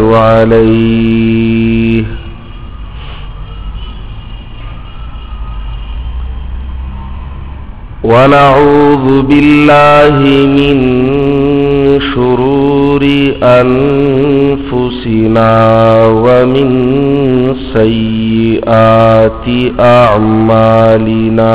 عليه. ونعوذ بالله من شرور أنفسنا ومن سيئات أعمالنا.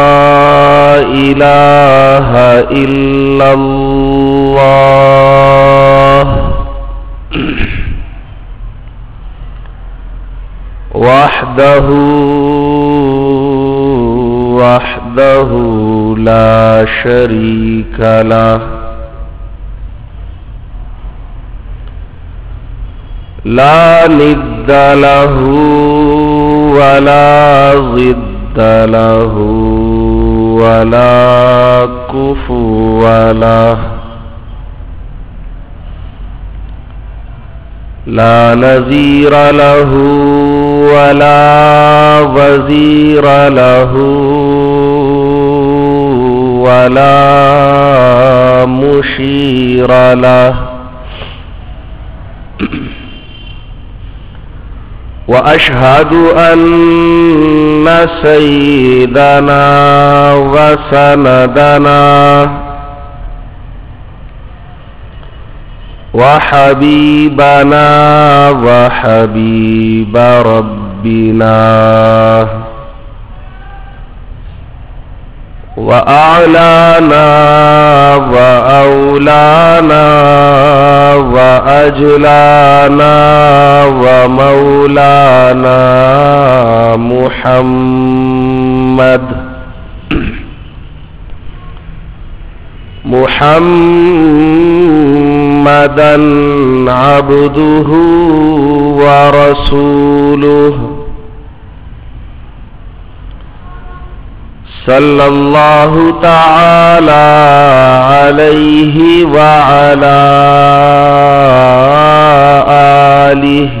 إله إلا الله وحده وحده لا شريك له لا ند له ولا ضد له ولا كفو له لا نذير له ولا وزير له ولا مشير له وأشهد أن سيدنا وسندنا وحبيبنا وحبيب ربنا وأعلانا وأولانا وأجلانا محمد محمدا عبده ورسوله صلى الله تعالى عليه وعلى آله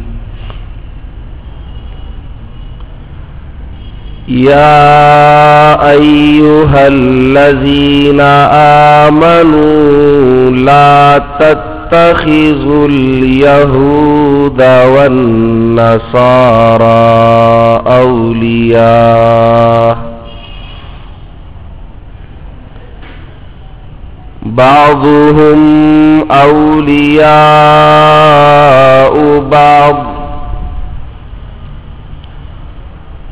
يا أيها الذين آمنوا لا تتخذوا اليهود والنصارى أولياء. بعضهم أولياء بعض.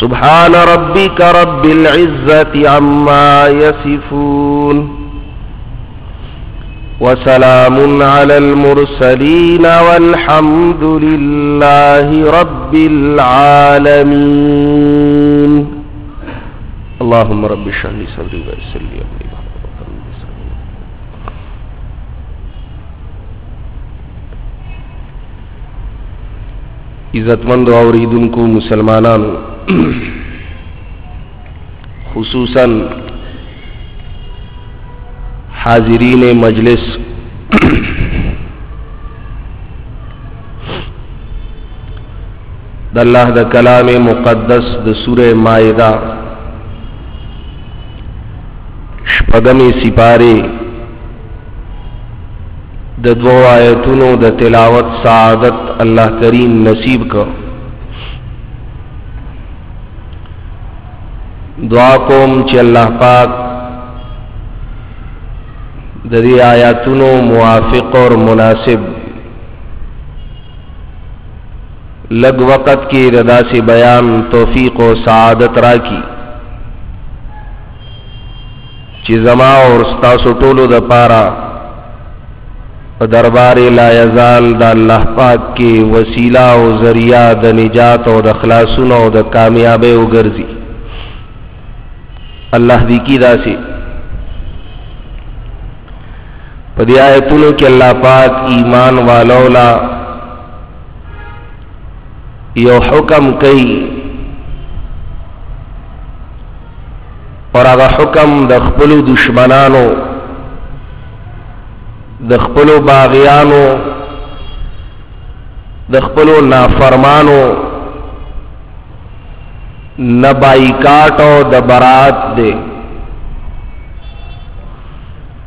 سبحان ربك رب العزة عما يصفون وسلام على المرسلين والحمد لله رب العالمين. اللهم رب اشرح لي صدري ويسر لي امري عزت مند اوریدن کو مسلمانان خصوصاً حاضرین مجلس د د کلام مقدس د سوره مائده شپږمې سپاره د دو آیتونو د تلاوت سعادت الله کریم نصیب کو دعا کوم چې الله پاک د دې آیاتونو موافق اور مناسب لگ وقت کی ردا سے بیان توفیق و سعادت را کی چې زما اور ستاسو ټولو د پاره په دربار لا یزال د الله پاک کې وسیله او ذریعہ د نجات او د خلاصون او د کامیابی وګرځي الله دې کی داسي په دې آیتونو کې الله پاک ایمان والولا یو حکم کوي اور هغه حکم د خپل دشمنانو، د خپل باغیانو، د خپل نافرمانو نبایکاټ او د برات دے۔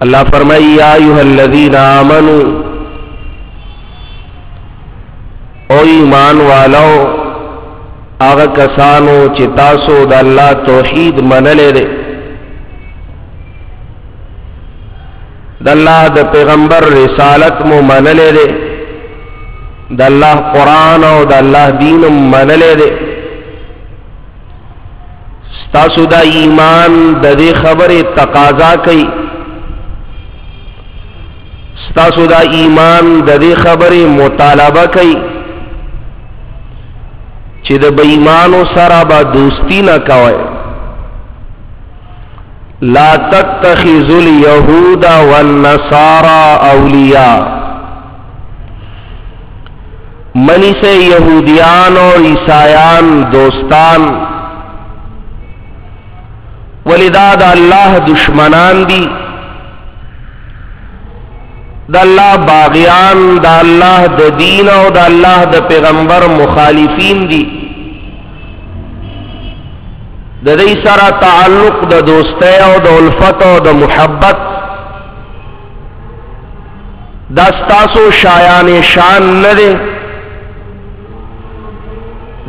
الله فرمائی، یا الذین آمنو، او ایمان والو هغه کسانو چې تاسو د توحید منلې دي د الله د پیغمبر رسالت مو منلې ده د الله قران او د الله دین منلې ده ستاسو د ایمان د دې خبره تقاضا کوي. ستاسو د ایمان د دې خبره مطالبه کوي. چې د بېمانو سره به دوستی نه کوئ. لا تتخذوا اليهود والنصارى اولیاء. منی سے یہودیان اور عیسائیان دوستان ولداد اللہ دشمنان دی. دا اللہ باغیان، دا اللہ دا دین او دا اللہ دا پیغمبر مخالفین دی. د دې سره تعلق د دوستۍ او د الفت او د محبت. دا ستاسو شایان شان نه دی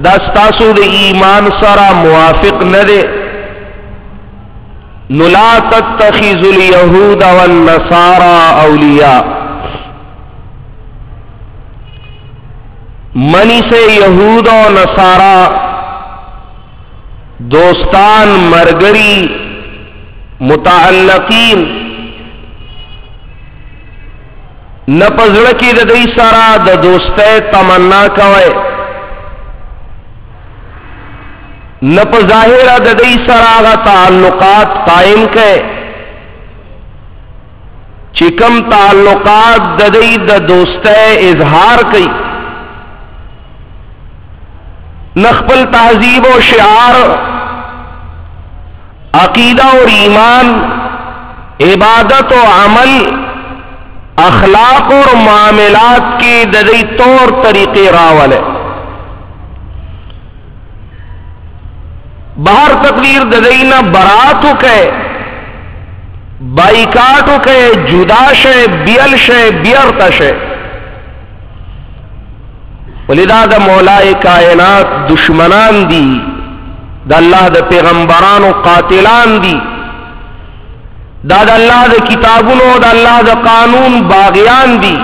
دا د ایمان سره موافق نه دی نو لا تتخذوا اليهود والنصارى اولیاء منی سے یہود و نصارہ دوستان، مرگری، متعلقین نپزړه کې د دې د دوستۍ تمنا کوي نپ ظاهر د دې سره غا تعلقات قائم کړي چې کوم تعلقات د دې د دوستۍ اظهار کوي نخپل تہذیب و شعار، عقیدہ اور ایمان، عبادت و عمل، اخلاق اور معاملات کی ددی طور طریقے راول ہے باہر تقریر ددئی برات کہ بائیکاٹ کہ جدا شے، بیل شے بیئر تشے ولیدا دا مولا کائنات دشمنان دی، دا اللہ دا پیغمبران و قاتلان دی۔ دا دا اللہ دا کتابونو دا اللہ دا قانون باغیان دی۔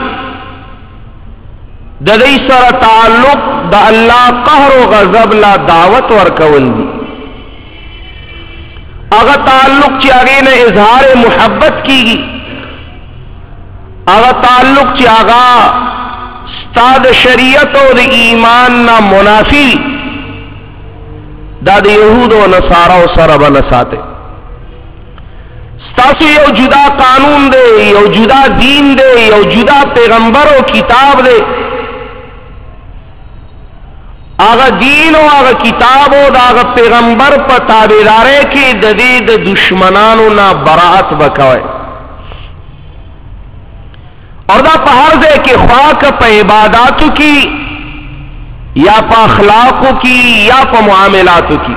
دا دی سر تعلق، دا اللہ قہر و غضب لا دعوت ورکول دی۔ اگر تعلق چاگے نے اظہار محبت کی گی اگر تعلق چاگا استاد شریعت اور ایمان نہ منافی، داد یہود و نسارا و سرب نساتے ستاسو یو جدا قانون دے، یو جدا دین دے، یو جدا پیغمبر و کتاب دے۔ آغا دین و آغا کتاب و دا آغا پیغمبر پا تابدارے کی ددید دشمنانو نا براعت بکوئے۔ اور دا پہر دے کہ خواہ پا عباداتو کی، یا پا اخلاقو کی، یا پا معاملاتو کی۔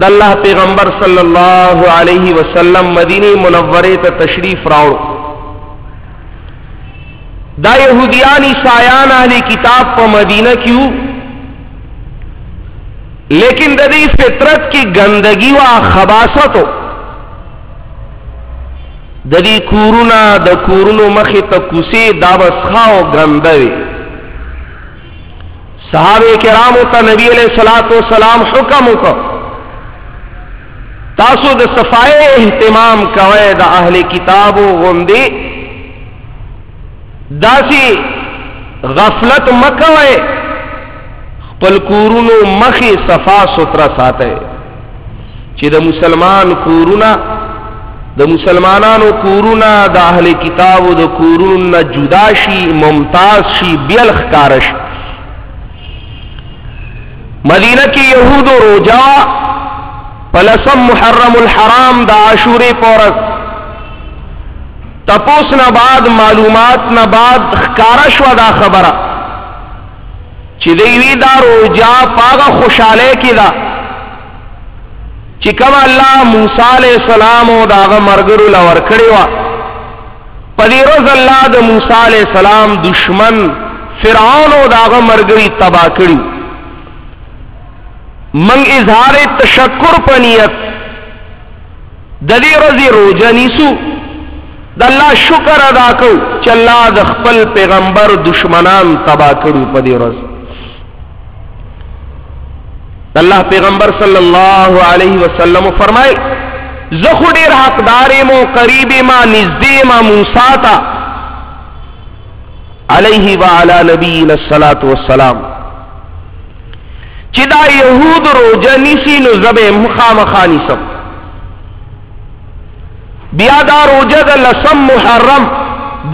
دا اللہ پیغمبر صلی اللہ علیہ وسلم مدینی منورے تا تشریف راؤ دا یہودیانی سایان اہلی کتاب پا مدینہ کیوں؟ لیکن ددی فطرت کی گندگی و خباست ددی کورونا د کورونو مخی تا کسی دا گندوی. صحابه کرامو تا نبی علیہ الصلوۃ والسلام حکم کو تاسو د صفای اهتمام کوي د اهل کتابو غوندي داسی غفلت مکوي خپل کورونو مخی صفا سترا ساته چې د مسلمان کورونا د مسلمانانو کورونا د اهل کتابو د کورونو جدا شي ممتاز شي بیل خکارش مدینہ کی یہود و روجا، پلسم محرم الحرام دا عاشوری پورس۔ تپوس نہ بعد معلومات نہ بعد خکارش و دا خبرہ چدیوی دا روجا پاگا خوشالے کی دا۔ چکم اللہ موسیٰ علیہ السلام و داغا مرگر لور وا۔ پدی روز اللہ دا موسیٰ علیہ السلام دشمن فرعون و داغا مرگری تبا کڑی۔ منگ اظہار تشکر پنیت۔ ددی روزی روجا نیسو۔ دا اللہ شکر ادا کو چلا د خپل پیغمبر دشمنان تبا کړو په دې ورځ اللہ پیغمبر صلی اللہ علیہ وسلم فرمائے، زخو حقدار مو، قریب ما نزدې ما، موسی تا۔ علیہ وعلى نبینا الصلاۃ والسلام۔ چې دا يهود روزه نسی نو زبه مخامخانی سب بیا دا روزه د لسم محرم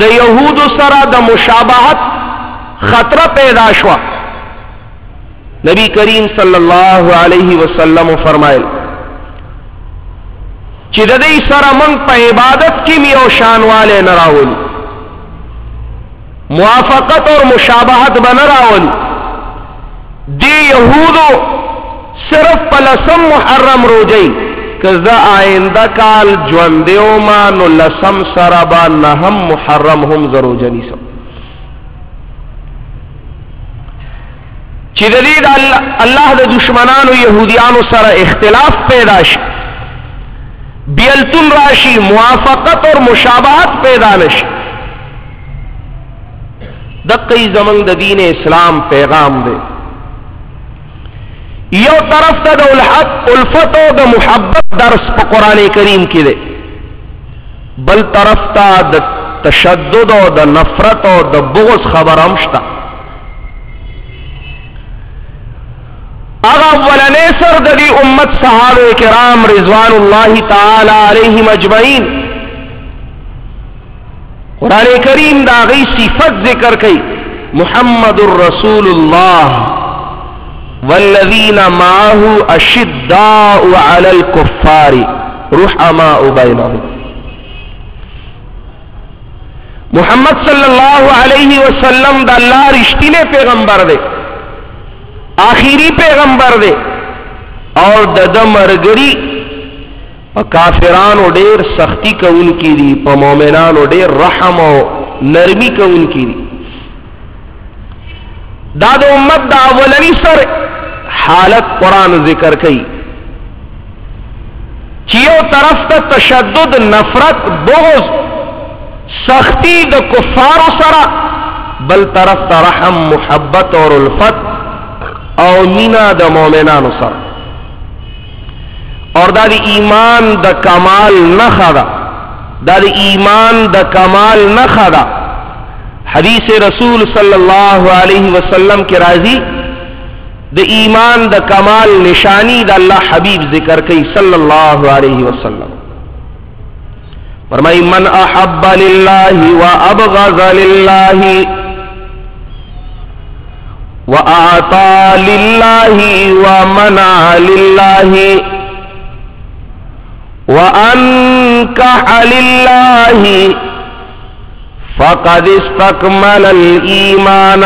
د يهود سره د مشابهت خطر پیدا شوه نبی کریم صلی اللہ علیہ وسلم فرمائل چې د دې سره مونږ په عبادت کې می او شان والے نه راول۔ موافقت اور مشابهت به نه راول۔ دی يهودو صرف په لسم محرم روزي کزا آئنده کال ژوندېو ما نو لسم سره با نه هم محرم هم زرو جنی سم چې د دې الله د دشمنانو يهوديانو سره اختلاف پیدا شي بیلتون راشي موافقت اور مشابهت پیدا نشي دقی زمن د دین اسلام پیغام دی یو طرف ته د الحق، الفت او د محبت درس په قران کریم کې دی بل طرف ته د تشدد او د نفرت او د بغض خبرم شته اغولنے سردی امت صحاب کرام رضوان اللہ تعالی علیہ مجمعین قرآن کریم داغی صفت ذکر کی محمد الرسول اللہ والذین معه اشداء علی الكفار رحماء بینہم۔ محمد صلی اللہ علیہ وسلم دا اللہ رشتی پیغمبر دے۔ آخری پیغمبر دے۔ اور د مرګري کافرانو ډیر سختی کوون کی دي په مؤمنانو ډیر رحم او نرمي کوون کی دي دا د امت دا اولنی سر حالت قران ذکر کوي چیو طرف ته تشدد، نفرت، بغض، سختی د کفارو سره بل طرف ته رحم، محبت اور الفت۔ او مینا د مؤمنانو سره. اور دا دی ایمان د کمال نخا دا دا دی ایمان د کمال نخا دا حدیث رسول صلی اللہ علیہ وسلم کے راضی د ایمان د کمال نشانی د اللہ حبیب ذکر کئی صلی اللہ علیہ وسلم. فرمائی، من احب للہ و ابغض للہ وآتا للہ ومنع للہ وأنكح لله فقد استكمل الإيمان.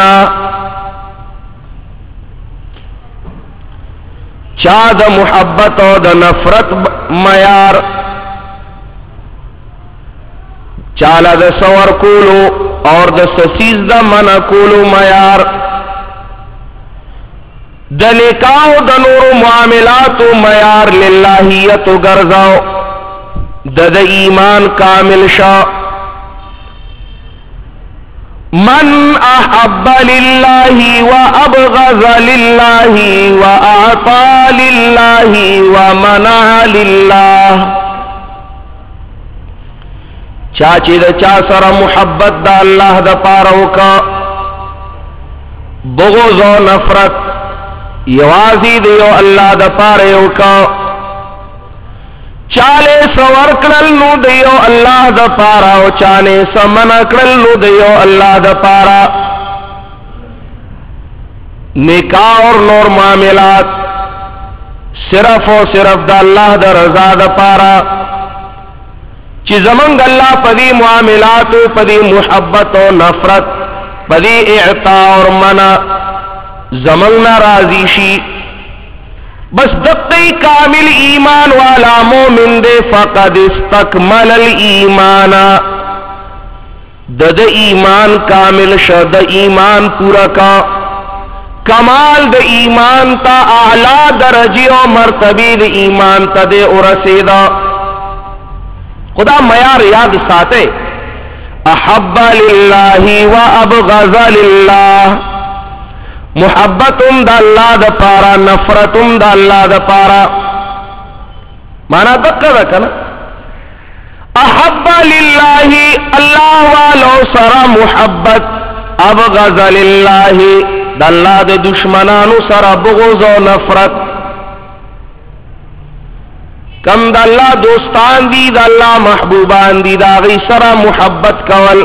چا محبت او د نفرت معیار چاله د سور کولو اور د سسیز د من کولو معیار. د نکاح د نور معاملات و معیار للہیت گرزاو د د ایمان کامل شا. من احب للہ و ابغض للہ و اعطا للہ و منع للہ. چاچی د چا سره محبت د الله د پاره کا بغض و نفرت یوازی دیو اللہ دا پارے اوکا چالے سور کرل نو دیو اللہ دا پارا او چالے سمن کرل نو دیو اللہ دا پارا۔ نکاح اور نور معاملات صرف و صرف دا اللہ دا رضا دا پارا۔ چی زمنگ اللہ پدی معاملات، پدی محبت و نفرت، پدی اعطا اور منع۔ زمن راضی شی۔ بس دقی کامل ایمان والا مومن دے فقد استکمل الایمان۔ دد ایمان کامل شد ایمان پورا کا۔ کمال د ایمان تا، اعلی درجی او مرتبی د ایمان تا دے ورسیدا خدا معیار یاد ساتے۔ احب للہ و ابغض للہ۔ محبت دا اللہ دا پارا نفرت دا اللہ دا پارا۔ مانا دکا دا کنا۔ احب للہ اللہ والو سرا محبت، ابغض للہ دا اللہ دا دشمنانو سرا بغض و نفرت۔ کم دا اللہ دوستان دی، دا اللہ محبوبان دی، دا غی سرا محبت کول۔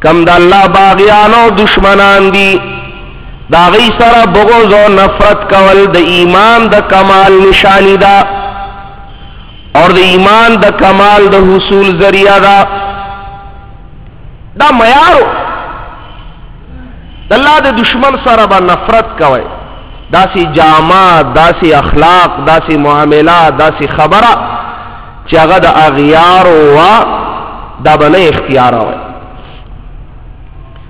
کم دا اللہ باغیانو دشمنان دی۔ دا غی سره بغض او نفرت کول د ایمان د کمال نشانی دا اور د ایمان د کمال د حصول ذریعہ دا دا معیارو د د دشمن سره به نفرت کوي داسې جامات داسې اخلاق داسې معاملات داسې خبره چې اغیار او دا به نه اختیار وي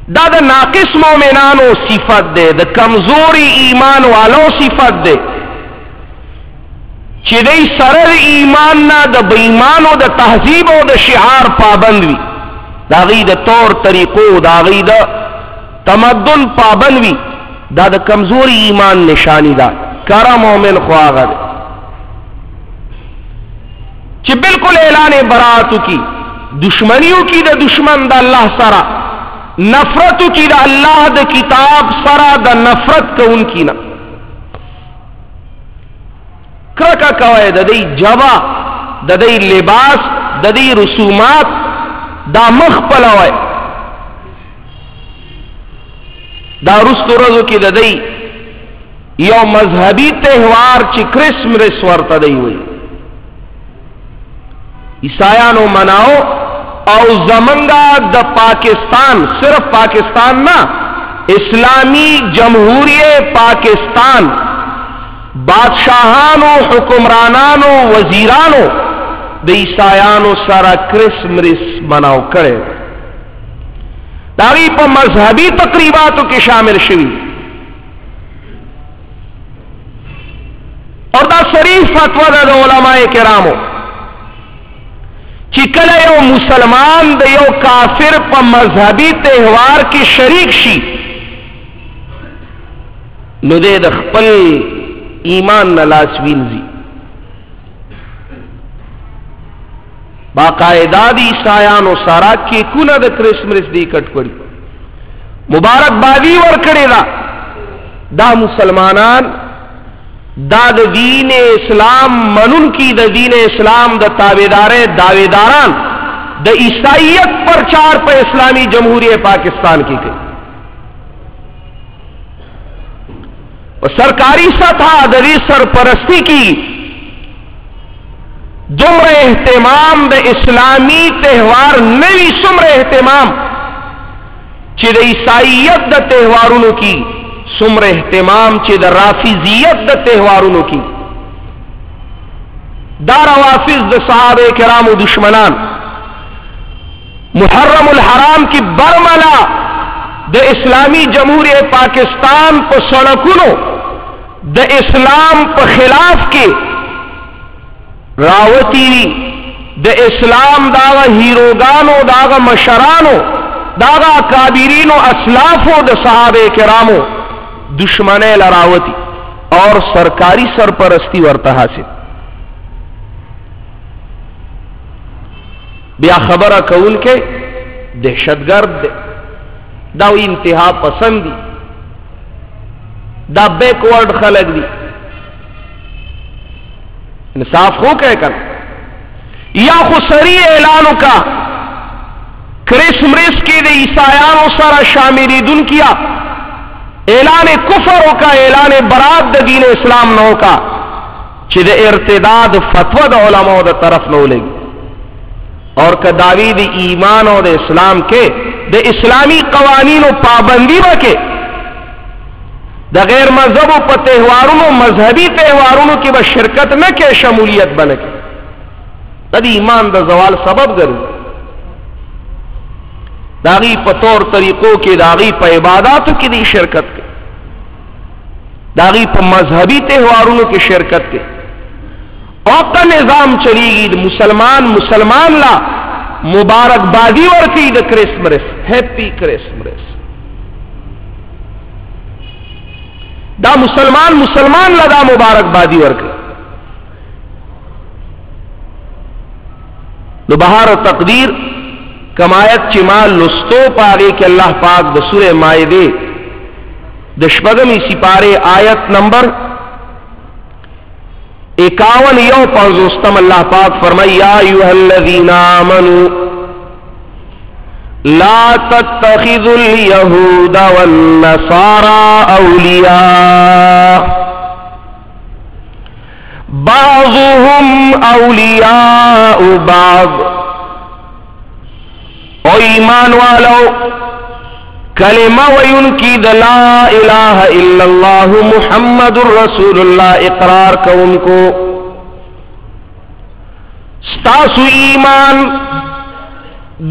دا د ناقص مومنانو صفت دے د کمزوری ایمان والو صفت دے۔ چې دی ایمان نه د بېمانو د تهذیب او د شعار پابند وي دا غي د طور طریقو، دا غي د تمدن پابند وي دا د کمزوري ایمان نشانی ده کرا مومن خو هغه ده بالکل اعلان برات کی دشمنیوں کی د دشمن د الله سره نفرت کی دا اللہ دا کتاب، سرا دا نفرت کا ان کی نا کرکا کوئے دا دی جوا دا دی لباس دا دی رسومات، دا مخ پلوئے دا رست رزو کی دا دی یو مذہبی تہوار چی کرسمرس ورطا دی ہوئی۔ عیسایانو مناو او زمنگا د پاکستان، صرف پاکستان نہ اسلامی جمہوریت پاکستان، بادشاہانو، حکمرانانو، وزیرانو د عیسایانو سره کرسمس مناو کړي داغي په مذهبي تقریباتو کې شامل شوي اور دا شریف فتوا د علماء کرامو۔ چې کله یو مسلمان د یو کافر په مذهبي تهوار کې شریک شي نو د خپل ایمان نه لاس وینځي باقاعدہ دی عیسایانو سارا کې کونه د کرسمس دی کټ کړی مبارک بادی ور کړی دا۔ دا مسلمانان دا د دین اسلام منون کی، د دین اسلام د تابعدار دعویداران د عیسائیت پرچار په اسلامی جمہوریت پاکستان کی گئی سرکاری سطح دری سرپرستی کی دمر اہتمام د اسلامی تہوار نوی سمر اہتمام چد عیسائیت د تہواروں کی سمر اہتمام چد رافیزیت د تہواروں کی۔ دار وافظ د صحاب کرام و دشمنان۔ محرم الحرام کی برملا د اسلامی جمہوریت پاکستان کو سڑکوں د اسلام په خلاف کې راوتی د اسلام داغه هیروګانو داغه مشرانو داغه کابرینو اسلافو د صحابه کرامو۔ دشمنه لراوتی اور سرکاری سرپرستی ورته حاصل۔ بیا خبره کون کې دهشتګرد دا انتها پسندي دا بیکورڈ خلق دی انصاف ہو کہ کر یا خسری اعلان کا کرسمرس کی دے سارا شامری دن کیا اعلان کفر کا، اعلان برات د دین اسلام نو کا چد ارتداد فتو د علماء د طرف نو لگی۔ اور کداوی د ایمان اور اسلام کے د اسلامی قوانین و پابندی بکے د غیر مذہب په تہوارونو مذہبی تہوارونو کې به شرکت نه کې شمولیت بنه کې د ایمان د زوال سبب ګرځي داغي په تور طریقو کې داغي په عبادتو کې دی شرکت۔ کې داغي په مذهبي تہوارونو شرکت کې او کا نظام چلیږي د مسلمان مسلمان لا مبارکبادي ورکړي د کرسمس هپی کرسمس دا مسلمان مسلمان لدا مبارک بادی ورک نو بہار و تقدیر، کمایت چمال لستو پاگے کہ اللہ پاک دسور مائے دے دشپگمی سپارے آیت نمبر اکاون یو پانزوستم اللہ پاک فرمائی، یا ایوہ الذین آمنوا لا تتخذوا اليهود والنصارى أولياء بعضهم أولياء بعض. او ایمان والو کلمہ وین کی لا الہ الا اللہ محمد الرسول اللہ، اقرار کو ان کو۔ ستاسو ایمان،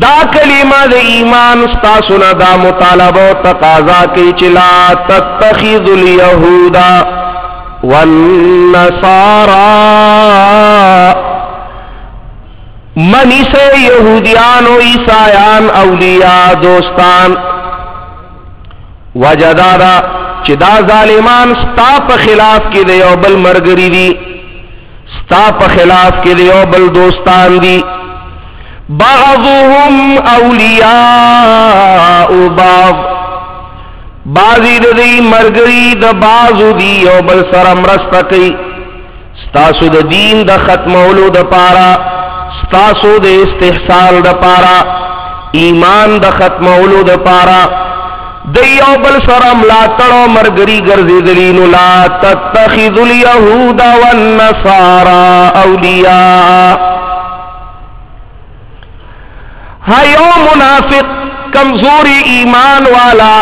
دا کلمہ د ایمان ستاسونا دا مطالبه او تقاضا کوي چې لا تتخذ اليهود منی سے یہودیان و عیسایان اولیاء، دوستان۔ وجدارا چې دا ظالمان ستا په خلاف کې دی او بل مرګري دي ستا په خلاف کې دی او بل دوستان دي بعضهم اولیاء بعض۔ بعضی د دې مرګري د بعضو دی او بل سره مرسته کوي ستاسو د دین د ختمولو د پارا ستاسو د استحصال د پارا۔ ایمان د ختمولو د پارا۔ د یو بل سره ملاتړو مرګري ګرځېدلی نو لا تتخذوا اليهود والنصارى اولیاء. ہایو منافق کمزوری ایمان والا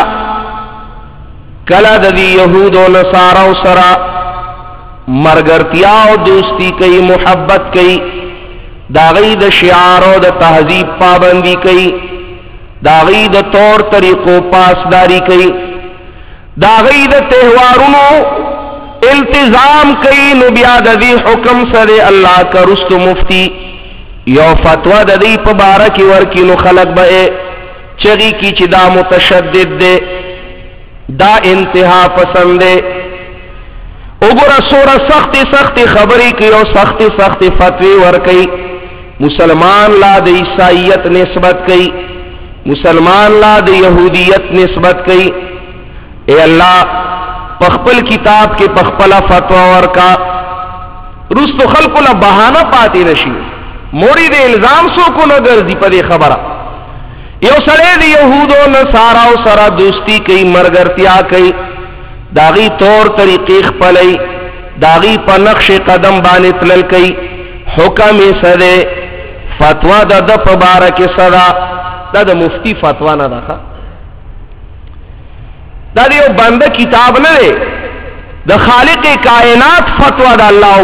کلا ددی یہود و نصارا سرا مرگرتیا و دوستی کئی، محبت کئی، داغی د شعار و د تہذیب پابندی کئی داغی د طور طریقوں پاسداری کئی. داغی د تہوارونو التزام کئی نبیا ددی حکم سر اللہ کا رست مفتی. یو فتوا د دې په باره کې ورکی نو خلق به چغی کی چې دا متشدد دی دا انتها پسند دی وګوره سوره سخت سخت خبرې کوي او سخت سخت فتوی ور کوي مسلمان لا د عیسائیت نسبت کوي مسلمان لا د يهودیت نسبت کوي اے الله پخپل کتاب کې پخپلا فتوا ورکا۔ رستو خلق له بهانه پاتې نشي موری دے الزام سو کو نہ گرزی پدے خبر یو سڑے دی یہود و نصارا و سرا دوستی کئی، مرگرتیا کئی۔ داغی طور طریقی خپلی داغی پا نقش قدم بانے تلل کئی۔ حکم سدے۔ فتوا دا دا پا بارک صدا دا دا مفتی فتوا نہ دا دا دیو بند کتاب نہ دے دا خالق کائنات فتوا دا اللہ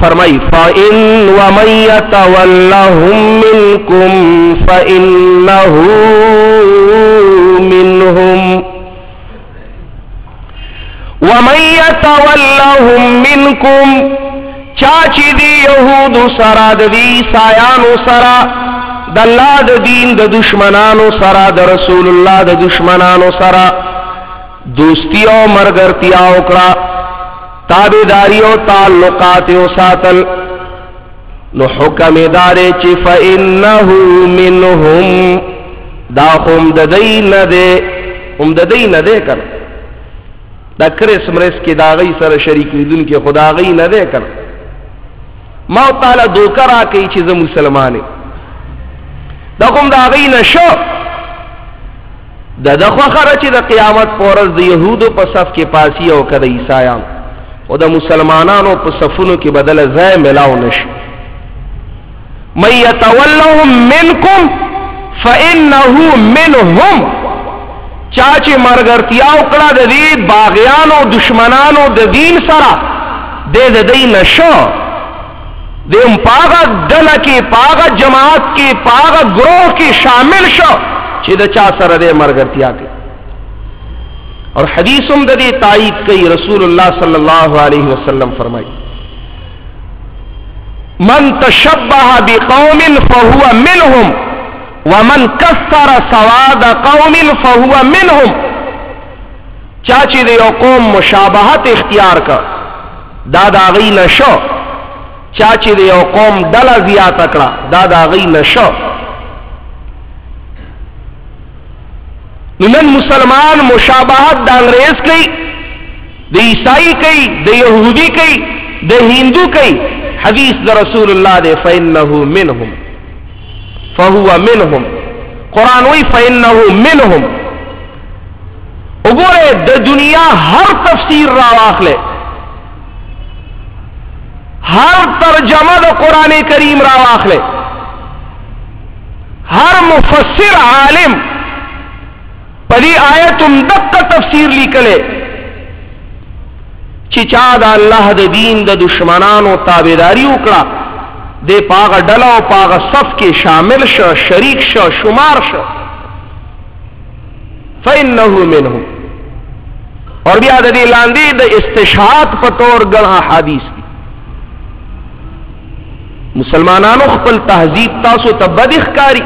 فرمائی فَإِن وَمَن يَتَوَلَّهُم مِّنكُم فَإِنَّهُ مِنْهُمْ. وَمَن يَتَوَلَّهُم چاچی دی یہود سرا دی سایانو سرا د الله د دین د دشمنانو سرا د رسول الله د دشمنانو سرا دوستی او مرګرتیا وکړه. تابیداری و تعلقات و ساتل نو حکم دارے چی فإنہو منہم دا خم ددئی ندے ام ددئی ندے کر دا کرس مرس کی دا غی سر شریک دن کی خدا غی ندے کر ما تعالی دوکر آکئی چیز مسلمانے دا خم دا غی نشو. دا دخوا خرچی دا قیامت پورز دا یہودو پا صف کے پاسی او کدا عیسائیان او د مسلمانانو په صفونو کې بدل ځای ملاو نشي مَن يَتَوَلَّهُم مِّنكُمْ فَإِنَّهُ مِنْهُمْ. چاچی مرګرتیا وکړه د دې باغیانو، دشمنانو، د دین سره د دې نشو. دیم پاغا دل کې پاغا جماعت کې پاغا گروہ کې شامل شو چې چا سره د مرګرتیا کې اور حدیث ددی تائید کئی، رسول اللہ صلی اللہ علیہ وسلم فرمائی۔ من تشبہ بقوم فهو منهم ومن کثر سواد قوم فهو منهم چاچی دے قوم مشابہت اختیار کا دادا غی نشو چاچی دے قوم ڈلا زیات اکڑا دادا غی نشو نن مسلمان مشابہت دا انگریز کئی دا عیسائی کئی دا یہودی کئی دا ہندو کئی حدیث دا رسول اللہ دے فَإِنَّهُ مِنْهُمْ. فَهُوَ مِنْهُمْ. قرآن وی، فَإِنَّهُ مِنْهُمْ. اگورے دا دنیا ہر تفسیر را واخلے ہر ترجمہ دا قرآن کریم را واخلے ہر مفسر عالم پدی آیت تم دب کا تفسیر لیکلے چچا دا اللہ دا دین دا دشمنان و تابیداری اکڑا، دے پاغ ڈلا و پاغ صف کے شامل شو شریک شو شمار شو فَإِنَّهُ مِنْهُ۔ اور بیا دا دی لاندی دا استشہاد پتور گڑھا حادیث مسلمانانو خپل تہذیب تاسو تبدخ کاری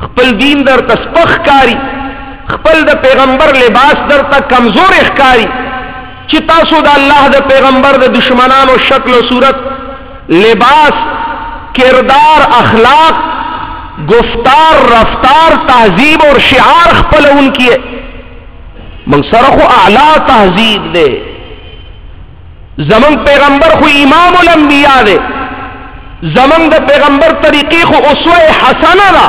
خپل دین در تسپخ کاری خپل د پیغمبر لباس در ته کمزور اخکاری چې تاسو د الله د پیغمبر د دشمنانو شکل او صورت، لباس، کردار، اخلاق، گفتار، رفتار تہذیب اور شعار خپل ان کی من سرخ اعلی تہذیب دے. زمن پیغمبر خو امام الانبیاء دے. زمن د پیغمبر طریقی خو اسوه حسنه ده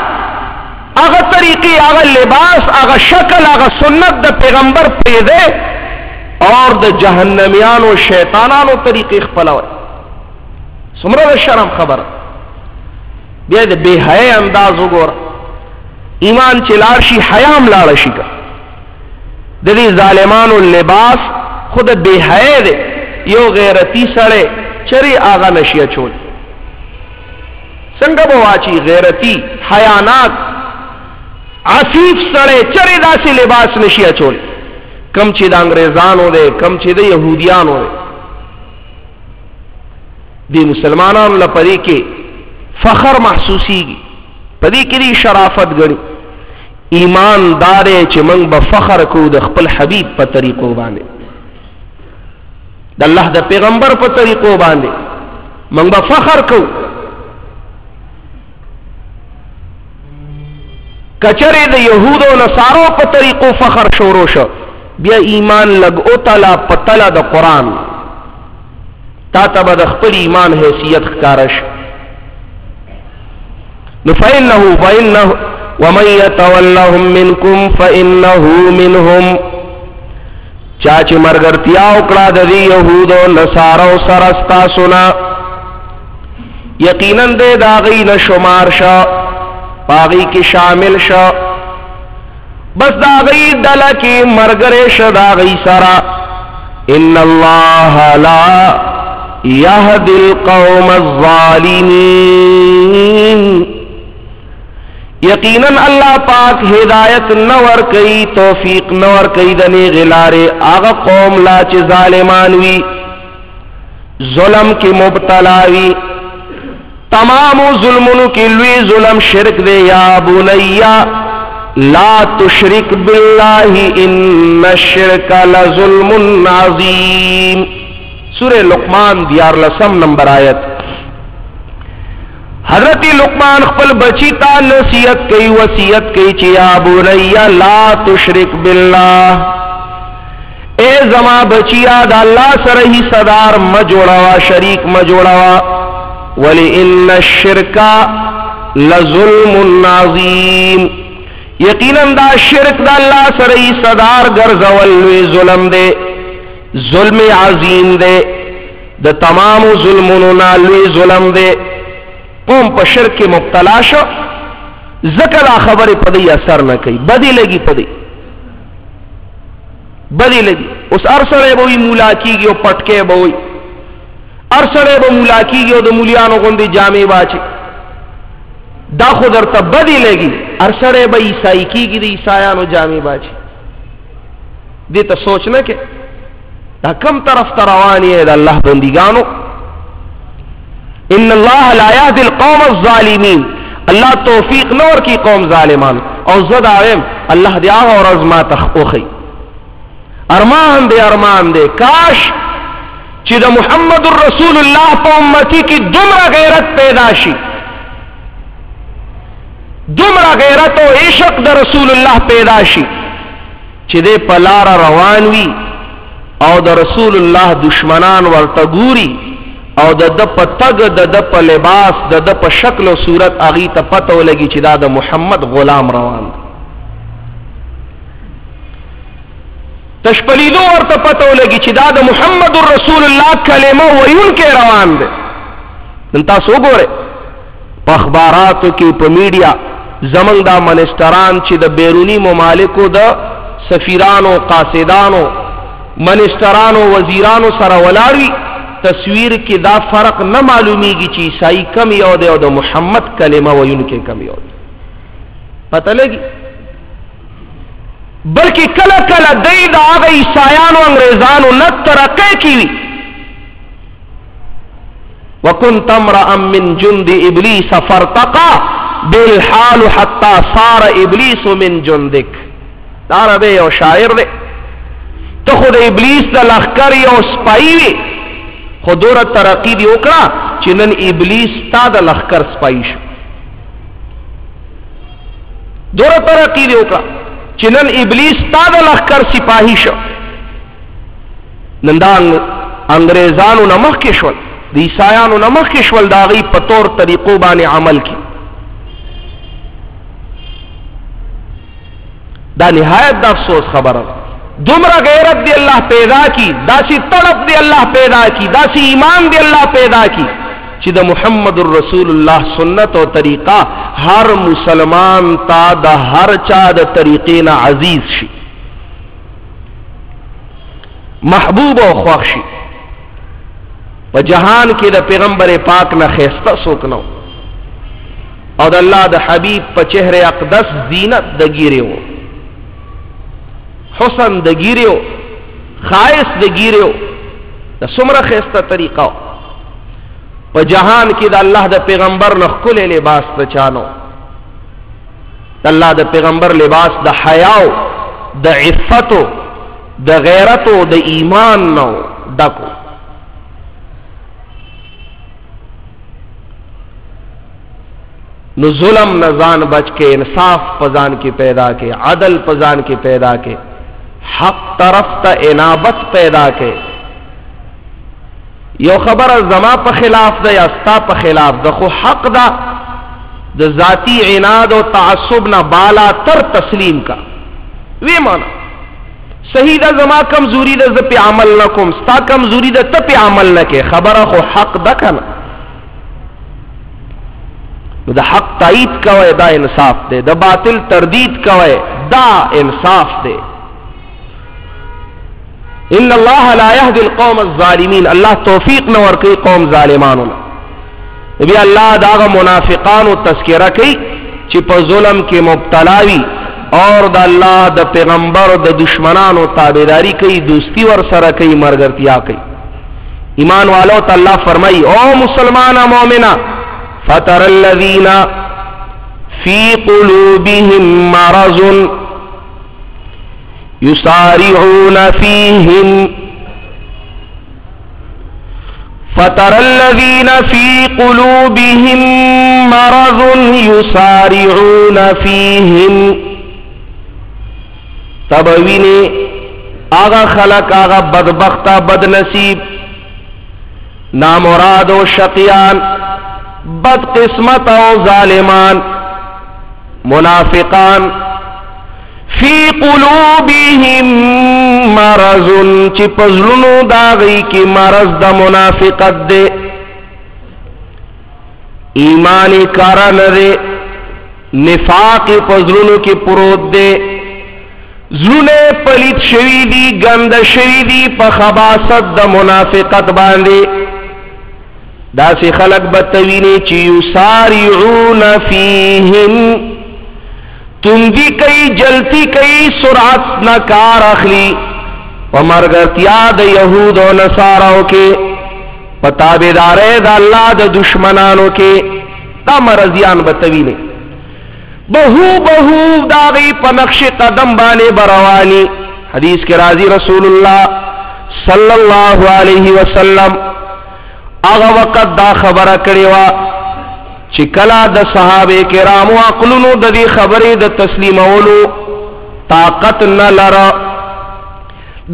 اغا طریقی، اغا لباس، اغا شکل، اغا سنت دا پیغمبر پیدے اور دا جہنمیان و شیطانان و طریقی اخپلا ہوئے سمرہ دا شرم خبر. بیا د بے حیا انداز وګور ایمان چې لاړ شي حیام لاړ شي کا. د دې ظالمانو لباس خود بے حیا دی یو غیرتی سره چری آغا نشیا چول څنګه به واچی غیرتی، حیانات عفیف سره چری داسې لباس نشیا چول۔ کم چې د انګريزانو دی کم چې د يهوديانو دی دی مسلمانانو لپاره کې فخر محسوسيږي پدې کې دی شرافت غړي ایماندار چې موږ به فخر کوو د خپل حبيب په طریقو باندې د الله د پیغمبر په طریقو باندې موږ به فخر کوو کچره د يهودو نصارو په طریقو فخر شروع شو. بیا ایمان لګ او تعالی پتلا د قران تا ته د خپل ایمان حیثیت ښکارش نفینه فینه ومن يتولهم منكم فانه منهم. چا چې مرګرتیا وکړه د دې يهودو نصارو سرستا سنا یقینا دې داغي نشمار شو پاغي کې شامل شو بس داغي دل کې مرګره شو داغي سرا۔ ان الله لا يهدي القوم الظالمين یقینا الله پاک هدایت نور کوي توفیق نور کوي د نه غلاره هغه قوم لا چې ظالمان وي ظلم کې مبتلا وي تمام ظلمونو کې لوی ظلم شرک دی یا بنیا لا تشرک بالله ان الشرك لظلم عظیم۔ سورہ لقمان دیار لسم نمبر آیت۔ حضرت لقمان خپل بچی تا نصیحت کئی، وصیت کئی چی یا بنیا لا تشرک باللہ۔ اے زما بچیا دا اللہ سره ہی صدار مجوڑوا شریک مجوڑوا ولی ان الشرکا لظلم عظیم. یقینا دا شرک دا اللہ سره ہی صدار گرزول وی ظلم دے، ظلم عظیم دے د تمام ظلمونو نالوی ظلم دے۔ قوم په شرک مبتلا شو، ذکر خبره په دې اثر نه کوي بدی لګي په دې بدی لګي اوس ارسره به وي مولا کیږي او پټکه به وي ارسره به مولا کیږي او د مولیانو غوندي جامې واچي دا خو درته بدی لګي ارسره به عیسائی کیږي د عیسایانو جامې واچي دې ته سوچ نه کې دا کم طرف ته رواني د الله بندګانو ان الله لا يهدي القوم الظالمين الله توفیق نور کی قوم ظالمان۔ او زد عالم الله دی هغه ورځ ما تخوخي ارمان دی ارمان دی کاش چې د محمد رسول الله په امتی کې دومره غیرت پیدا شي دومره غیرت او عشق د رسول الله پیدا شي چې د پلار روان وي او د رسول الله دشمنان ورته ګوري او د د په تګ د د په لباس د د په شکل او صورت اغي ته پته ولګي چې دا د محمد غلام روان دی تشپلیدو ورته پته ولګي چې دا د محمد رسول الله کلمه ویون کې روان دي نن تاسو وګورئ په اخباراتو کې، په میډیا زمنګ دا منستران چې د بیرونی ممالکو د سفیرانو، قاصدانو منسترانو وزیرانو سره ولاړوي تصویر کې دا فرق نه معلومیږي چې عیسائی کم you the O the Muhammad کلمه ویونکې come you the. پته لګي؟ بلکې کله کله دای د هغه عیسایانو انګريزانو نه ترقه کیوي وكنت امرا من جند ابلیس فرتقا بالحال حتى صار ابلیس من جندك۔ دا ربه یو شاعر دی ته خو د ابلیس د لخر یو سپایوي خو دوره ترقی دی وکړه چې نن ابلیس تا د لخر سپای شو۔ دوره ترقی دی وکړه چې نن ابلیس تا د لخر سپاهی شو. نن دا انګريزانو نمخ کې شول عیسایانو نمخ کې شول دا طریقو باندې عمل کی. دا نهایت د افسوس خبره ده غیرت دی الله پیدا کی داسی تڑپ دی الله پیدا کی داسی ایمان دی الله پیدا کی۔ چې د محمد رسول الله سنت او طریقه هر مسلمان تا د هر چا د طریقې نه عزیز شي محبوب او خوښ شي په جهان کې د پیغمبر پاک نه خسته څوک نو۔ او د الله د حبیب په چهره اقدس زینت د ګیریو حسن د ګیریو خاص د ګیریو د سمره خسته طریقه په جهان کې د الله د پیغمبر نه خپل لباس ته چانو. د الله د پیغمبر لباس د حیاو، د عفتو، د غیرتو، د ایمان نو ډکو. نو ظلم نزان بچ کے انصاف پزان کی پیدا کے عدل پزان کی پیدا کے حق طرف تا انابت پیدا کے یو خبر زما په خلاف ده یا ستا په خلاف ده؟ خو حق ده د ذاتی عناد او تعصب نه بالا تر تسلیم کا. وی مانا، صحیح ده زما کمزوری ده ز په عمل نکوم ستا کمزوری ده، ته په عمل نه کې. خبره خو حق ده کنه نو د حق تایید کوي دا انصاف دی. د باطل تردید کوي دا انصاف دی. ان الله لا يهدي القوم الظالمين الله توفیق نو ورکي قوم ظالمانو نبی الله دا منافقانو تذکرہ کوي چې په ظلم کې مبتلا وي اور د الله د پیغمبر د دشمنانو تابعداري کوي دوستی ور سره کوي مرګرتیا کوي ایمان والو ته الله فرمایي او مسلمانانو مؤمنانو فتر الذين في قلوبهم مرض يسارعون فيهم. فتر الذين في قلوبهم مرض يسارعون فيهم. تبوینی آغا خلق، آغا بدبختہ بد نصیب نامراد و شقیان، بد قسمت او ظالمان، منافقان فی قلوبهم مرض چې پزلونو داغی کی مرض د منافقت دے۔ ایمانی کارا نرے نفاق پزلونو کی پروت دے۔ زلونے پلیت شوی دی گند شوی دی پا خباست د منافقت باندے۔ دا سی خلق بتوینی چی یسارعون فیہم تندی کئی جلتی کئی سرعت نکار اخلی ومرگتیا دا یہود و نصاراو کے. پتابدارے دا اللہ دا دشمنانو کے. دا مرضیان بتوینی بہو بہو داغی پنقش قدم بانے بروانی. حدیث کے راضی رسول اللہ صلی اللہ علیہ وسلم. هغه وخت دا خبره کړې وا چې کلا د صحابه کرامو عقلونو د دې خبرې د تسلیمولو طاقت نه لره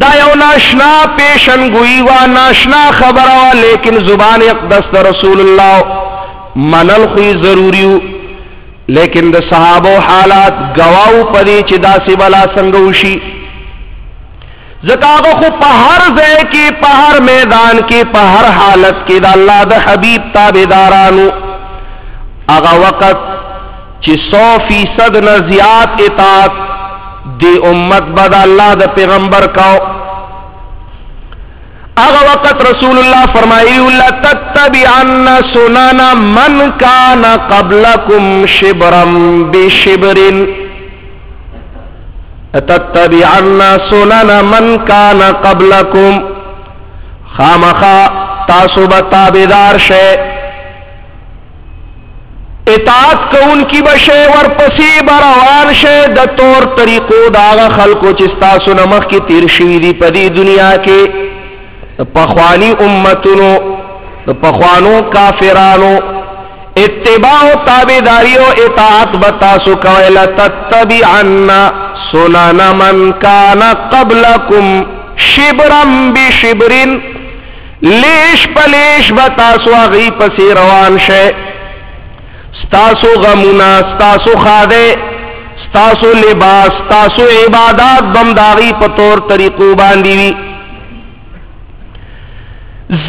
دا یو ناشنا پیشن گوئی وا ناشنا خبره وا لیکن زبان اقدس رسول الله منل خو ضروریو۔ لیکن د صحابه حالات گواو پدې چې دا سی بلا څنګه وشي زکاغو خو په هر ځای کې په هر میدان کې په هر حالت کې د الله د تابعدارانو هغه وخت چې 100% نه زیات اطاعت دی امت بد الله د پیغمبر کاو هغه وخت رسول الله فرمایي لا تتبعن سنن من کان قبلکم شبرا بشبرن تتبعن سنن من کان قبلکم۔ خامخا تاسو بتابدار شے اطاعت کون کی بشے ورپسی بروان شے د تور طریقو داغ خلقو چستاسو نمخ کی تیر شوی دی پدی دنیا کے۔ پخوانی امتنو پخوانو کافرانو، اتباع تابداری و اطاعت بتاسو کوئلہ تتبعن سنن من کان قبلکم شبرم بشبرن لیش پلیش بتاسو اغی پسی روان شے۔ ستاسو غمونا ستاسو خادے ستاسو لباس، ستاسو عبادات بمداغی پتور طریقو باندی وی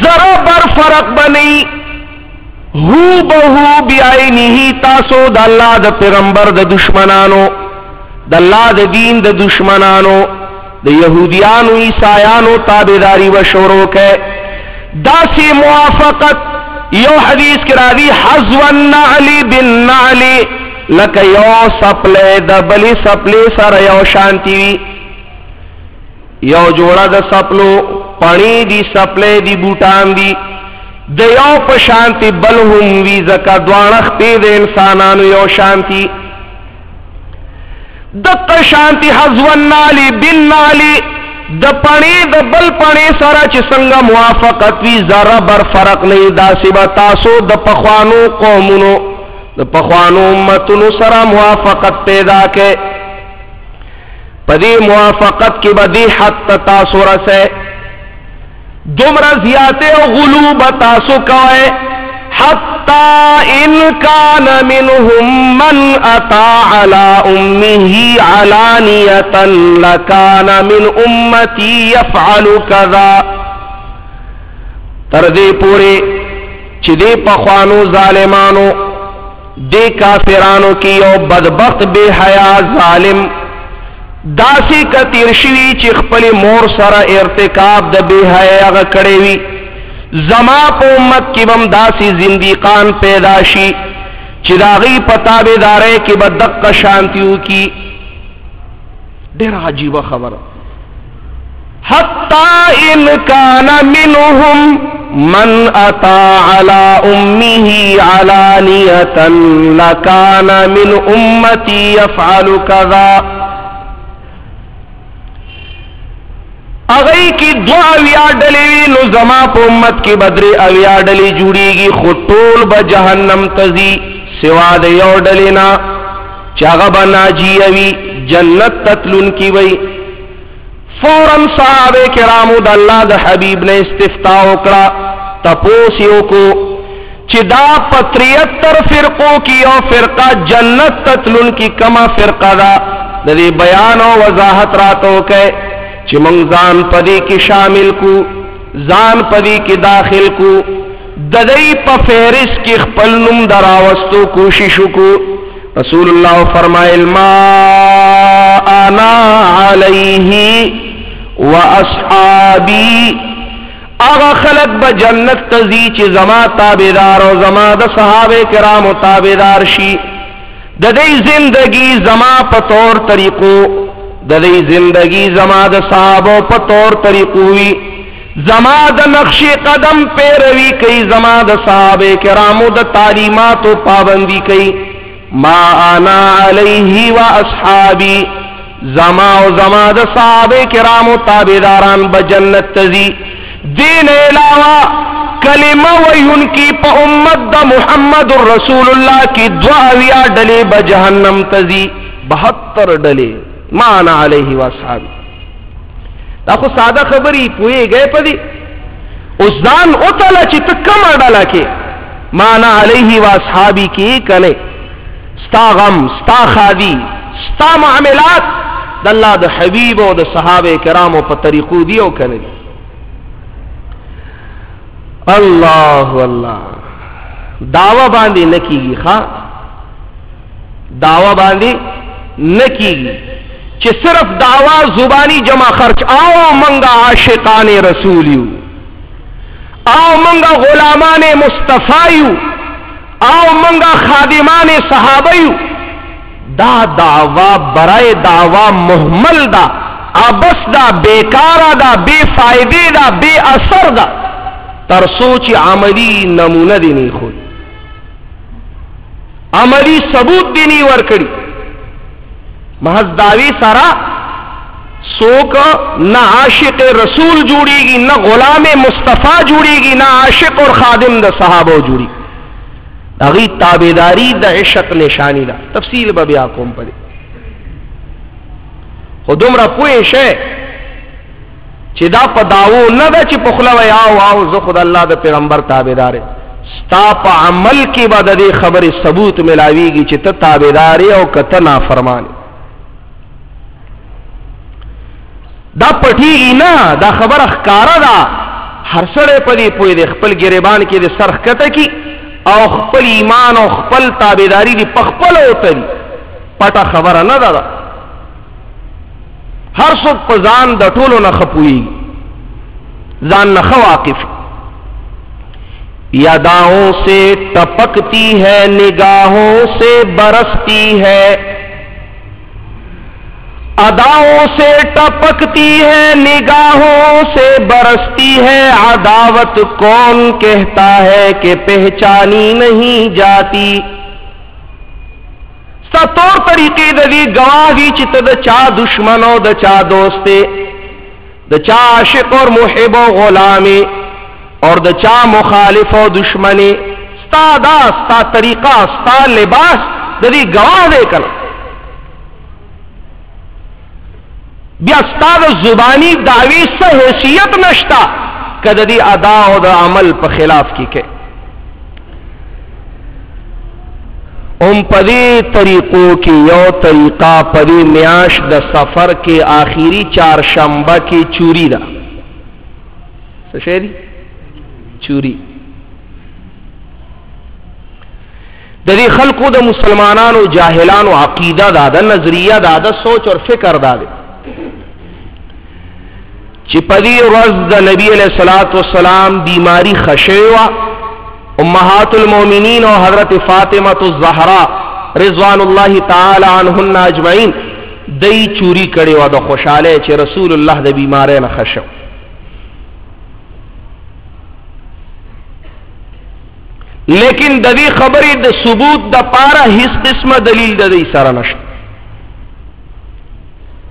ذرا بر فرق بنی هو بهو بعینه تاسو د الله د پیغمبر د دشمنانو، د الله د دین د دشمنانو، د يهوديانو عیسایانو تابعداري و شروع کړي داسې موافقت یو حدیث کې راځي حذو النعل بالنعل لکه یو سپلې د بلی سپلې سره یو شانتی یو جوړه د سپلو پانی دی سپلې دی بوټان دی۔ د یو په شانتی بل هم وی، زکا دوانخ په د انسانانو یو شانتی۔ د شانتی حزون نالی بن نالی د پانی، د بل پانی سره چې څنګه موافقت وی ذره بر فرق نه دا سبا تاسو د پخوانو قومونو، د پخوانو امتونو سره موافقت پیدا کې پدی موافقت کې بدی حد تاسو رسه دمر زیاتے غلو بتاسو کوئے ان کان منهم من اتا على امه علانیتا لکان من امتی یفعل کذا تردے پورے چی دے پخوانو ظالمانو دے کافرانو کی او بدبخت بے حیا ظالم داسی کا تیر شوی خپل مور سره ارتکاب د بے حیا کړي وي. زما په امت کې بم داسی زنديقان پیدا شي، چې داغي پتا به دارې کې شانتیو کی ډېر عجیب خبره حتا ان کان منهم من اتا على امه علانيه لكان من امتي يفعل كذا اغی کی دو اویا ڈلی نو زما پا امت کی بدری اویا ڈلی جوڑی گی خطول با جہنم تزی، سوا دا یو ڈلینا. چاگا با ناجی اوی، جنت تتلون کی وی. فوراً صحابے کرامو دا اللہ دا حبیب نے استفتاء اکڑا تپوسیو کو چی دا پتریتر فرقوں کی او فرقہ جنت تتلون کی کما فرقہ دا. دا بیان و وضاحت راتو کہ چې مونږ ځان پدې کې شامل کو ځان پدې کې داخل کو د دې په فهرست کې خپل نوم دراوستو کوشش وکړو رسول الله فرمایل ما انا علیه واصحابي اغه خلق به جنت تزي چې زما تابعدار او زما د صحابه کرامو تابعدار شي د دې زندگی زما په تور طریقو۔ د دې زندگی زما د صحابه په تور طریقو زما د نقش قدم پیروي کوي زما د صحابه کرامو د تعلیمات او پابندي کوي ما انا علیه و اصحابي زما او زما د صحابه کرامو تابعداران به جنت تزي دین علاوه کلمه ویون کی په امت د محمد رسول الله کی دعا ویا ډلې به جهنم تزي 72 ډلې معنا علیه دا خو ساده خبرې پوي گئے پدی اوس ځان او تعالی چې ته کوم ډاله کې. معنا علیه و اصحابی کې کنه ستا غم، ستا خادي، ستا معاملات. د الله، د حبیب او د صحابه کرامو په طریقو دی او کنه الله الله. داوا باندې نکیږي ښا. داوا باندې نکیږي چې صرف دعوا زبانی جمع خرچ، آو منگا عاشقان رسولیو، آو منگا غلامان مصطفیو، آو منگا خادمان صحابیو، دا دعوا برای دعوا محمل دا ابس دا، بیکارا دا بے فائدے دا بے اثر دا، تر سوچ عملی نمونہ دی نہیں خود۔ عملی ثبوت دی ورکڑی۔ محض داوی سارا سوک نہ عاشق رسول جوڑی گی، نہ غلام مصطفیٰ جوڑی گی، نہ عاشق اور خادم دا صحابہ جوڑی اگی تابے داری دا عشق نشانی دا۔ تفصیل بیا کوم پڑے۔ خودم را پوئش ہے چې دا په داو دا پخلا و یاو او زه خد الله د پیغمبر تابعدار ستا په عمل کې به د دې خبرې ثبوت ملاويږي چې ته تابعدار او کته نافرمان دا پټیږي نه دا خبر اخکارا ده هر سړی په دې پوي د خپل ګریبان کې د سرخ کته کی، او خپل ایمان او خپل تابعداري دی پخپل او تری پټه خبره نه ده ہر څوک په ځان د ټولو نه خپوي ځان نه واقف یاداؤں سے ٹپکتی ہے، نگاہوں سے برستی ہے. اداؤں سے ٹپکتی ہے، نگاہوں سے برستی ہے۔ عداوت کون کہتا ہے کہ پہچانی نہیں جاتی۔ طور طریقے دلی گواہ بھی چت د چا دشمنوں د چا دوستے د چا عاشق اور محب و غلامی اور د چا مخالف و دشمنی ستا دا ستا طریقہ، ستا لباس دلی گواہ دے کر بیا ستا زبانی دعوی سے حیثیت نشتا کدی ادا او د عمل په خلاف کی کہ ام پدی طریقوں کی یو طریقہ پدی میاش د سفر کے آخری چار شمبہ کی چوری دا سشیری چوری. ددی خلقو د مسلمانانو جاہلانو عقیدہ دادا نظریہ دادا سوچ اور فکر دادے چپدی رز د نبی علیہ السلاۃ والسلام بیماری خشیوا امہات المومنین اور حضرت فاطمت الزہرا رضوان اللہ تعالی عنہن اجمعین دئی چوری کڑے و دا خوشحالے چے رسول اللہ دا بیمارے نہ خشو لیکن ددی خبری د ثبوت د پارا ہس قسم دلیل د دی سره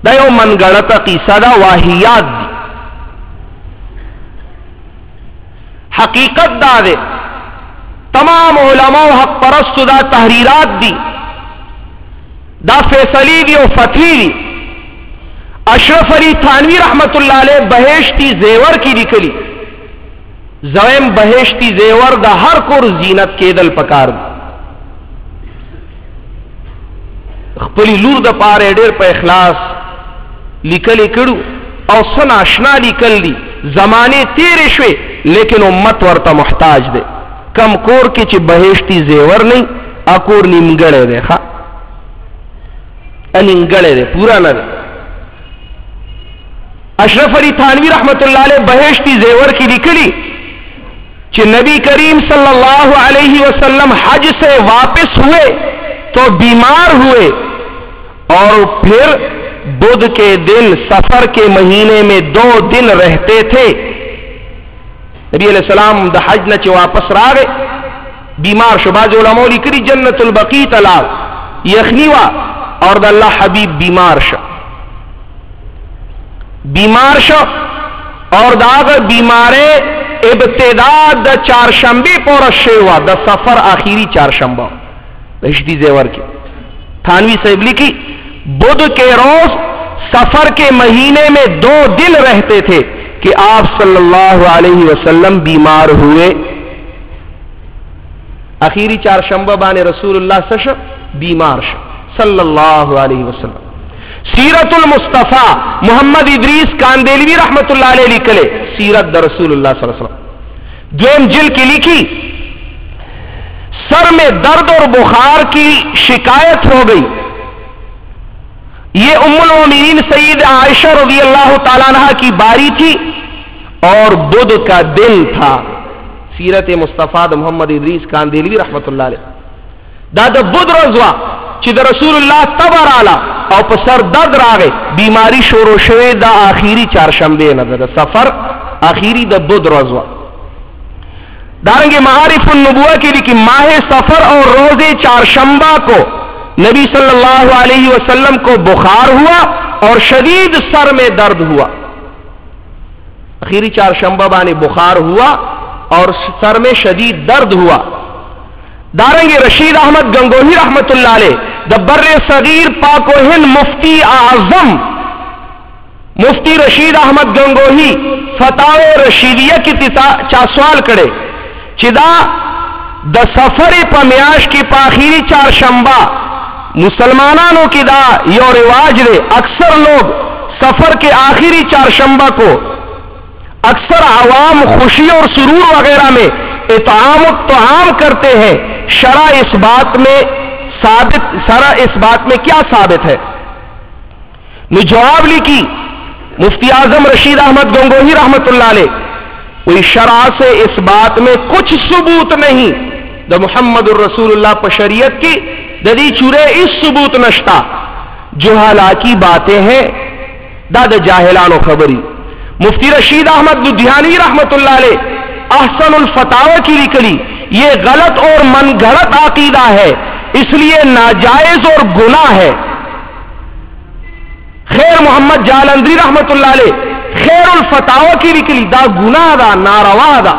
دا یو من غړته قصه دا واهیات دی۔ حقیقت دا ده تمام علماء حق پرست دا تحریرات دی. دا فیصلی دی او فتوی دی. اشرف علی تھانوی رحمت اللہ علیہ بہیشتی زیور کی لکلی زویم بہیشتی زیور دا ہر کور زینت کے دل پکار دی. خپلی لور د پاره ډیر په اخلاص لیکل کړو او سن آشنا لیکل دي زمانه تیر شوي لیکن امت ورته محتاج دی کم کور کې چې بهشتي زیور نه اکور نیمګړې ده ښا انیمګړې ده پورا نه اشرف علی تھانوی رحمت اللہ علیہ بہشتی زیور کی لکھلی کہ نبی کریم صلی اللہ علیہ وسلم حج سے واپس ہوئے تو بیمار ہوئے۔ اور پھر بدھ کے دن، سفر کے مہینے میں دو دن رہتے تھے۔ نبی علیہ السلام د حج نه چې واپس راغې بیمار شو. باز علماء لیکلي جنت البقی تلال یخنی وا اور د الله حبیب بیمار شو بیمار شو اور داغ بیمارے ابتدا د چارشنبه پور شیوا د سفر آخری چارشنبه رشدی زیور کی تھانوی صاحب لکھی بدھ کے روز سفر کے مہینے میں دو دن رہتے تھے. کہ آپ صلی اللہ علیہ وسلم بیمار ہوئے۔ اخیری چار شمبہ بان رسول اللہ سش بیمار ش صلی اللہ علیہ وسلم۔ سیرت المصطفیٰ، محمد ادریس کاندیلوی رحمت اللہ علیہ لکھلے۔ سیرت دا رسول اللہ صلی اللہ علیہ وسلم۔ دویم جل کی لکھی۔ سر میں درد اور بخار کی شکایت ہو گئی۔ یہ ام المومنین سید عائشہ رضی اللہ تعالیٰ عنہ کی باری تھی اور بدھ کا دن تھا۔ سیرت مصطفیٰ محمد ادریس کاندیلوی رحمت اللہ علیہ۔ دادا بدھ رضوا چد رسول اللہ تبر آلا او پسر درد راغے بیماری شور و شوے دا آخری چار شمبے نظر سفر آخری دا بدھ رضوا دارنگے معارف النبوہ کی لکھی ماہ سفر اور روزے چار شمبہ کو نبی صلی اللہ علیہ وسلم کو بخار ہوا اور شدید سر میں درد ہوا۔ چار شمبہ بانی بخار ہوا اور سر میں شدید درد ہوا۔ دارنگ رشید احمد گنگوہی رحمت اللہ علیہ دبر صغیر پاک و ہند مفتی اعظم مفتی رشید احمد گنگوہی فتح رشیدیہ کی سوال کرے چدا د سفر پمیاش کی پاخیری چار شمبا مسلمانانوں کی دا یو رواج دے، اکثر لوگ سفر کے آخری چارشمبہ کو اکثر عوام، خوشی اور سرور وغیرہ میں اطعام الطعام کرتے ہیں۔ شرع اس بات میں ثابت، شرع اس بات میں کیا ثابت ہے؟ نے جواب لکھی مفتی اعظم رشید احمد گنگوہی رحمت اللہ علیہ، کوئی شرع سے اس بات میں کچھ ثبوت نہیں۔ دا محمد الرسول اللہ پر شریعت کی ددی چورے اس ثبوت نشتا جو حالاکی باتیں ہیں، داد جاہلان و خبری۔ مفتی رشید احمد لدھیانی رحمت اللہ علیہ احسن الفتاو کی لکلی یہ غلط اور من گھڑت عقیدہ ہے، اس لیے ناجائز اور گناہ ہے۔ خیر محمد جالندری رحمت اللہ علیہ خیر الفتاو کی لکلی دا گناہ دا، ناروا دا۔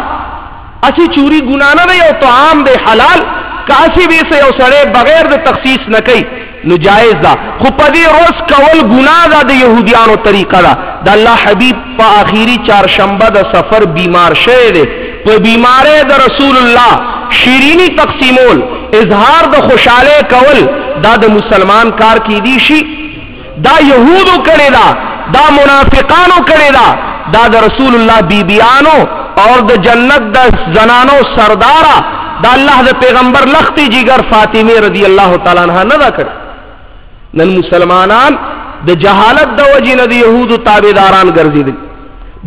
اسی چوری گناہ نہ دے تو عام دے حلال۔ کاسی بھی سے او سڑے بغیر دے تخصیص نہ کئی، نجائز دا۔ خو پدی روز کول گناہ دا دا یہودیانو طریقہ دا۔ دا اللہ حبیب پا آخیری چار شنبہ دا سفر بیمار شئے دے۔ پا بیمارے دا رسول اللہ، شیرینی تقسیمول، اظہار دا خوشالے کول، دا دا مسلمان کار کی دیشی۔ دا یہودو کرے دا دا منافقانو کرے دا۔ دا دا رسول اللہ بیبیانو، اور دا جنت دا زنانو سردارا، دا اللہ دا پیغمبر لختی جگر فاطمی رضی اللہ تعالیٰ عنہ نہ کرے۔ نن مسلمانان د جہالت د وجې نه د يهودو تابعداران ګرځیدل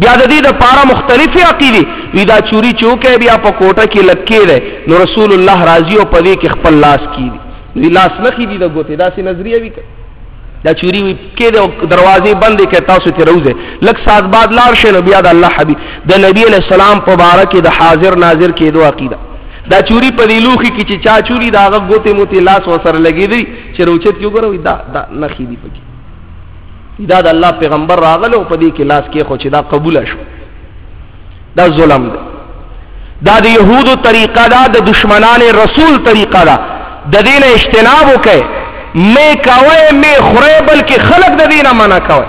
بیا د دې د پارا مختلفې عقیدې وی دا چوری چوکې بیا په کوټه کې لکې ده نو رسول الله راضي او پدې کې خپل لاس کیږي وی لاس نه کیږي د ګوتې داسې نظریه وی دا چوری وی کې د دروازې بندې کې تاسو ته روزه لک سات بعد لار شه نو بیا د الله حبیب د نبی علیہ السلام په باره کې د حاضر ناظر کې دوه عقیده دا چوری په لوخي کې چې چا چوری دا هغه ګوتې موتی لاس وسره لګې دی۔ چې روچت کیو ګورو دا دا نخې دی پکې دا د الله پیغمبر راغلو په دې کې لاس کې خو چې دا قبول شو۔ دا ظلم دی دا د يهودو طریقه دا د دشمنان رسول طریقه دا۔ د دین اجتناب وکي میں کوي میں خوري بلکې خلق د دینه منع کوي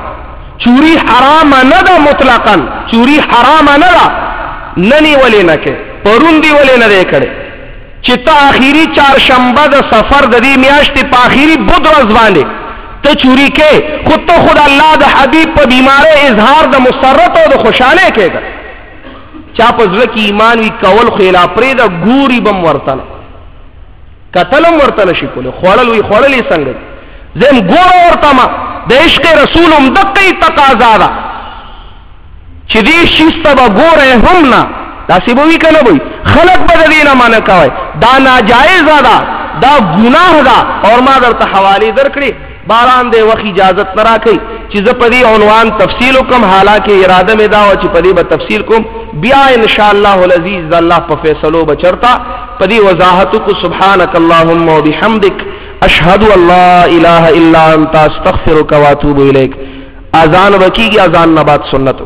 چوری حرام نه ده مطلقاً، چوری حرام نه ده ننی ولې نه کې پرون دی ولې نه دی کړي چې تا اخیری چار شنبه د سفر د دې میاشتې په اخیری بود ورځ باندې ته چوری کې خود ته خود الله د حبیب په بیماره اظهار د مسرت او د خوشاله کېږي چا په ځل کې ایمان وی کول خو خلا پرې د ګوري بم ورتل قتلم ورتل شي کول خړل وی خړلې څنګه؟ زم ګور ورته ما، د عشق رسول هم دقې تقاضا ده. چې دې شیسته به ګوره هم نه. دا سیبوی کنه بوئی خلق بدلی نه معنی کوي دا ناجائز دا دا گناہ دا اور ما درته حوالی درکړي. باران دے وخت اجازت نرا کوي چې ز پدی عنوان تفصیل وکم حالانکه اراده مې دا او چې پدی به تفصیل کوم بیا ان شاء الله العزیز الله په فیصلو بچرتا پدی وضاحت کو سبحانك اللهم وبحمدك اشهد ان لا اله الا انت استغفرك واتوب اليك اذان وکیږي اذان نه بعد سنت